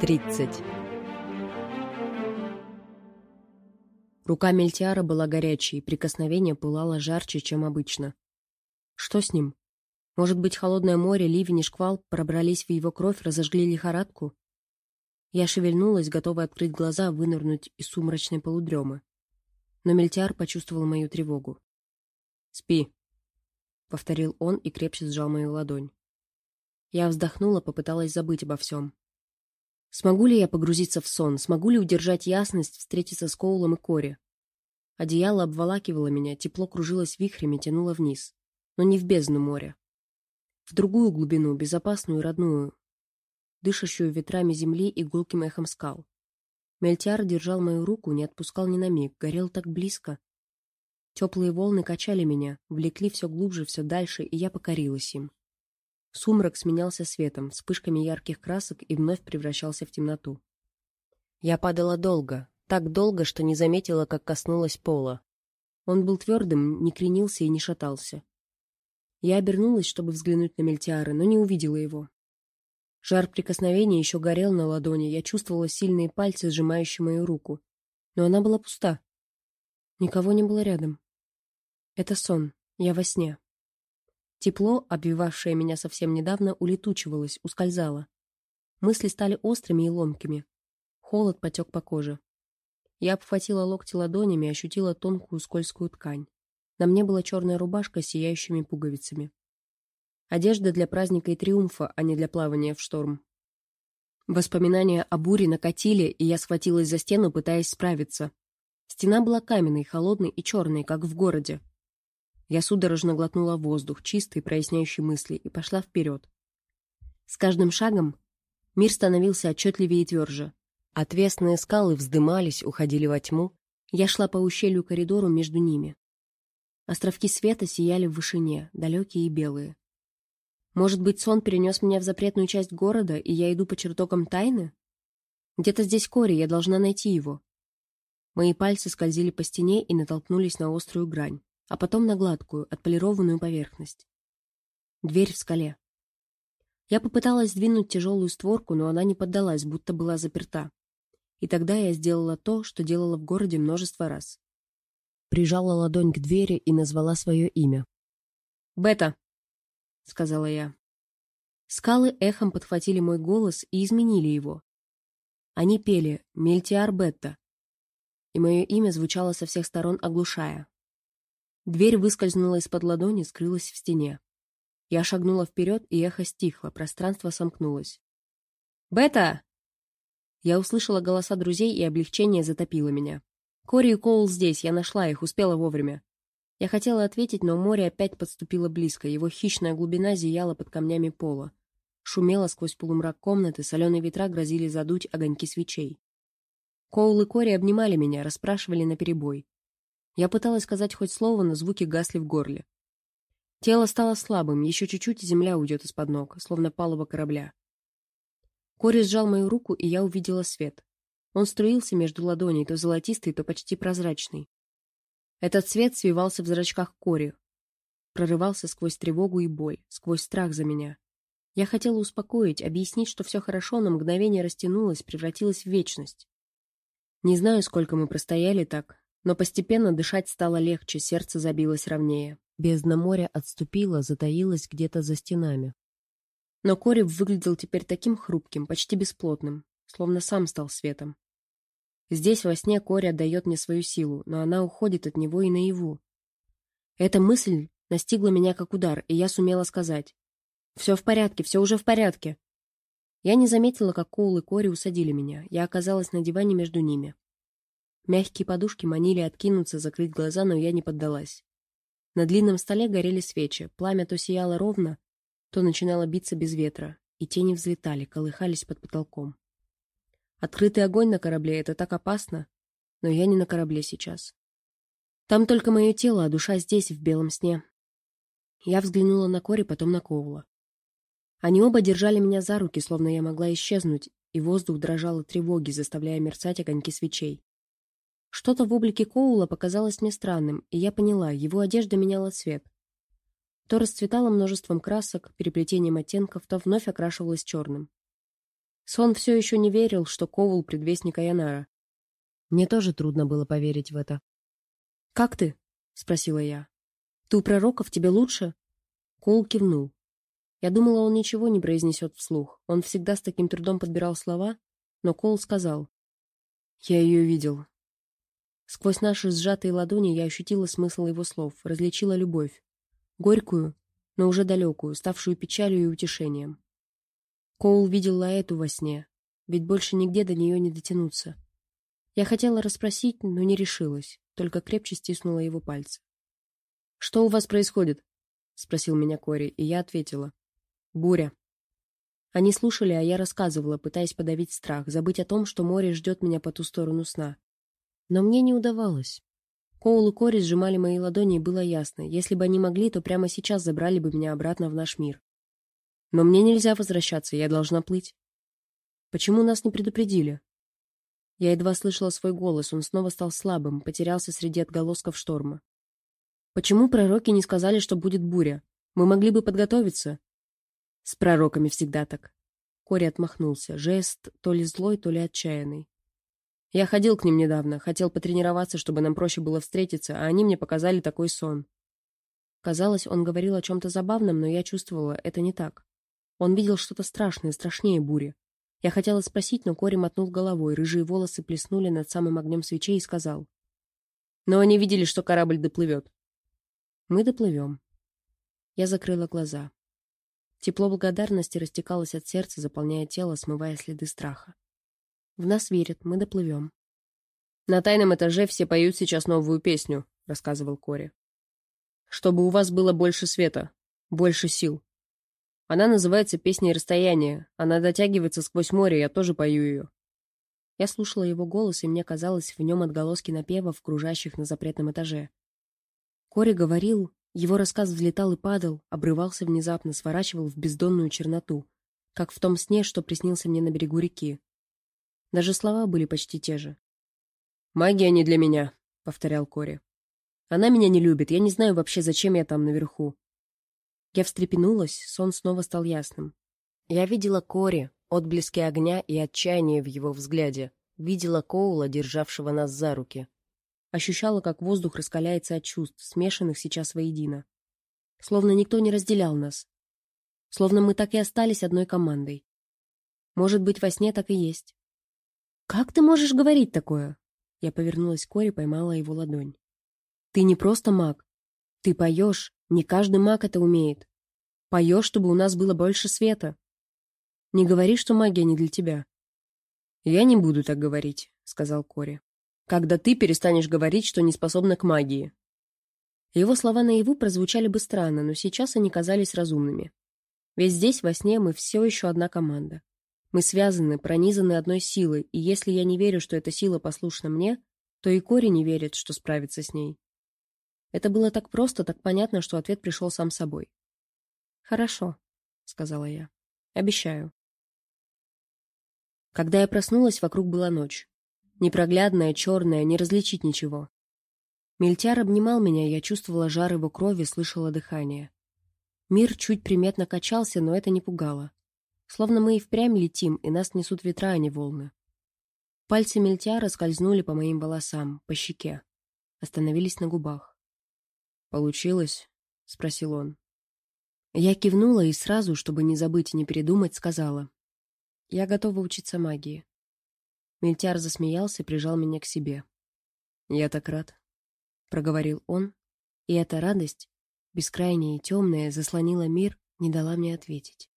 30. Рука Мельтиара была горячей, прикосновение пылало жарче, чем обычно. Что с ним? Может быть, холодное море, ливень и шквал пробрались в его кровь, разожгли лихорадку? Я шевельнулась, готовая открыть глаза, вынырнуть из сумрачной полудремы. Но Мельтиар почувствовал мою тревогу. «Спи», — повторил он и крепче сжал мою ладонь. Я вздохнула, попыталась забыть обо всем. Смогу ли я погрузиться в сон? Смогу ли удержать ясность, встретиться с Коулом и Кори? Одеяло обволакивало меня, тепло кружилось вихрями, тянуло вниз. Но не в бездну моря. В другую глубину, безопасную и родную, дышащую ветрами земли и гулким эхом скал. Мельтиар держал мою руку, не отпускал ни на миг, горел так близко. Теплые волны качали меня, влекли все глубже, все дальше, и я покорилась им. Сумрак сменялся светом, вспышками ярких красок и вновь превращался в темноту. Я падала долго, так долго, что не заметила, как коснулась пола. Он был твердым, не кренился и не шатался. Я обернулась, чтобы взглянуть на Мельтиара, но не увидела его. Жар прикосновения еще горел на ладони, я чувствовала сильные пальцы, сжимающие мою руку. Но она была пуста. Никого не было рядом. Это сон, я во сне. Тепло, обвивавшее меня совсем недавно, улетучивалось, ускользало. Мысли стали острыми и ломкими. Холод потек по коже. Я обхватила локти ладонями и ощутила тонкую скользкую ткань. На мне была черная рубашка с сияющими пуговицами. Одежда для праздника и триумфа, а не для плавания в шторм. Воспоминания о буре накатили, и я схватилась за стену, пытаясь справиться. Стена была каменной, холодной и черной, как в городе. Я судорожно глотнула воздух, чистый, проясняющий мысли, и пошла вперед. С каждым шагом мир становился отчетливее и тверже. Отвесные скалы вздымались, уходили во тьму. Я шла по ущелью коридору между ними. Островки света сияли в вышине, далекие и белые. Может быть, сон перенес меня в запретную часть города, и я иду по чертогам тайны? Где-то здесь Кори, я должна найти его. Мои пальцы скользили по стене и натолкнулись на острую грань а потом на гладкую, отполированную поверхность. Дверь в скале. Я попыталась сдвинуть тяжелую створку, но она не поддалась, будто была заперта. И тогда я сделала то, что делала в городе множество раз. Прижала ладонь к двери и назвала свое имя. «Бета!» — сказала я. Скалы эхом подхватили мой голос и изменили его. Они пели «Мельтиар Бетта», и мое имя звучало со всех сторон, оглушая. Дверь выскользнула из-под ладони, скрылась в стене. Я шагнула вперед, и эхо стихло, пространство сомкнулось. «Бета!» Я услышала голоса друзей, и облегчение затопило меня. Кори и Коул здесь, я нашла их, успела вовремя. Я хотела ответить, но море опять подступило близко, его хищная глубина зияла под камнями пола. Шумело сквозь полумрак комнаты, соленые ветра грозили задуть огоньки свечей. Коул и Кори обнимали меня, расспрашивали наперебой. Я пыталась сказать хоть слово, но звуки гасли в горле. Тело стало слабым, еще чуть-чуть, и земля уйдет из-под ног, словно палуба корабля. Кори сжал мою руку, и я увидела свет. Он струился между ладоней, то золотистый, то почти прозрачный. Этот свет свивался в зрачках Кори, прорывался сквозь тревогу и боль, сквозь страх за меня. Я хотела успокоить, объяснить, что все хорошо, но мгновение растянулось, превратилось в вечность. Не знаю, сколько мы простояли так, но постепенно дышать стало легче, сердце забилось ровнее. Бездна моря отступила, затаилась где-то за стенами. Но Корев выглядел теперь таким хрупким, почти бесплотным, словно сам стал светом. Здесь во сне Кори отдает мне свою силу, но она уходит от него и наяву. Эта мысль настигла меня как удар, и я сумела сказать. «Все в порядке, все уже в порядке». Я не заметила, как Коул и Кори усадили меня. Я оказалась на диване между ними. Мягкие подушки манили откинуться, закрыть глаза, но я не поддалась. На длинном столе горели свечи, пламя то сияло ровно, то начинало биться без ветра, и тени взлетали, колыхались под потолком. Открытый огонь на корабле — это так опасно, но я не на корабле сейчас. Там только мое тело, а душа здесь, в белом сне. Я взглянула на Кори, потом на Коула. Они оба держали меня за руки, словно я могла исчезнуть, и воздух дрожал от тревоги, заставляя мерцать огоньки свечей. Что-то в облике Коула показалось мне странным, и я поняла, его одежда меняла цвет. То расцветала множеством красок, переплетением оттенков, то вновь окрашивалась черным. Сон все еще не верил, что Коул — предвестник Аянара. Мне тоже трудно было поверить в это. «Как ты?» — спросила я. «Ты у пророков тебе лучше?» Коул кивнул. Я думала, он ничего не произнесет вслух. Он всегда с таким трудом подбирал слова, но Коул сказал. «Я ее видел». Сквозь наши сжатые ладони я ощутила смысл его слов, различила любовь. Горькую, но уже далекую, ставшую печалью и утешением. Коул видел Лаэту во сне, ведь больше нигде до нее не дотянуться. Я хотела расспросить, но не решилась, только крепче стиснула его пальцы. «Что у вас происходит?» — спросил меня Кори, и я ответила. «Буря». Они слушали, а я рассказывала, пытаясь подавить страх, забыть о том, что море ждет меня по ту сторону сна. Но мне не удавалось. Коул и Кори сжимали мои ладони, и было ясно, если бы они могли, то прямо сейчас забрали бы меня обратно в наш мир. Но мне нельзя возвращаться, я должна плыть. Почему нас не предупредили? Я едва слышала свой голос, он снова стал слабым, потерялся среди отголосков шторма. Почему пророки не сказали, что будет буря? Мы могли бы подготовиться. С пророками всегда так. Кори отмахнулся, жест то ли злой, то ли отчаянный. Я ходил к ним недавно, хотел потренироваться, чтобы нам проще было встретиться, а они мне показали такой сон. Казалось, он говорил о чем-то забавном, но я чувствовала, это не так. Он видел что-то страшное, страшнее бури. Я хотела спросить, но Кори мотнул головой, рыжие волосы плеснули над самым огнем свечей и сказал. Но они видели, что корабль доплывет. Мы доплывем. Я закрыла глаза. Тепло благодарности растекалось от сердца, заполняя тело, смывая следы страха. В нас верят, мы доплывем. На тайном этаже все поют сейчас новую песню, рассказывал Кори. Чтобы у вас было больше света, больше сил. Она называется «Песней расстояния». Она дотягивается сквозь море, я тоже пою ее. Я слушала его голос, и мне казалось, в нем отголоски напевов, кружащих на запретном этаже. Кори говорил, его рассказ взлетал и падал, обрывался внезапно, сворачивал в бездонную черноту, как в том сне, что приснился мне на берегу реки. Даже слова были почти те же. «Магия не для меня», — повторял Кори. «Она меня не любит, я не знаю вообще, зачем я там наверху». Я встрепенулась, сон снова стал ясным. Я видела Кори, отблески огня и отчаяния в его взгляде, видела Коула, державшего нас за руки. Ощущала, как воздух раскаляется от чувств, смешанных сейчас воедино. Словно никто не разделял нас. Словно мы так и остались одной командой. Может быть, во сне так и есть. «Как ты можешь говорить такое?» Я повернулась к Коре, поймала его ладонь. «Ты не просто маг. Ты поешь. Не каждый маг это умеет. Поешь, чтобы у нас было больше света. Не говори, что магия не для тебя». «Я не буду так говорить», — сказал Кори. «Когда ты перестанешь говорить, что не способна к магии». Его слова наяву прозвучали бы странно, но сейчас они казались разумными. Ведь здесь, во сне, мы все еще одна команда. Мы связаны, пронизаны одной силой, и если я не верю, что эта сила послушна мне, то и Кори не верит, что справится с ней. Это было так просто, так понятно, что ответ пришел сам собой. «Хорошо», — сказала я. «Обещаю». Когда я проснулась, вокруг была ночь. Непроглядная, черная, не различить ничего. Мельтяр обнимал меня, я чувствовала жар его крови, слышала дыхание. Мир чуть приметно качался, но это не пугало. Словно мы и впрямь летим, и нас несут ветра, а не волны. Пальцы мельтяра скользнули по моим волосам, по щеке. Остановились на губах. «Получилось?» — спросил он. Я кивнула и сразу, чтобы не забыть и не передумать, сказала. «Я готова учиться магии». Мельтяр засмеялся и прижал меня к себе. «Я так рад», — проговорил он, и эта радость, бескрайняя и темная, заслонила мир, не дала мне ответить.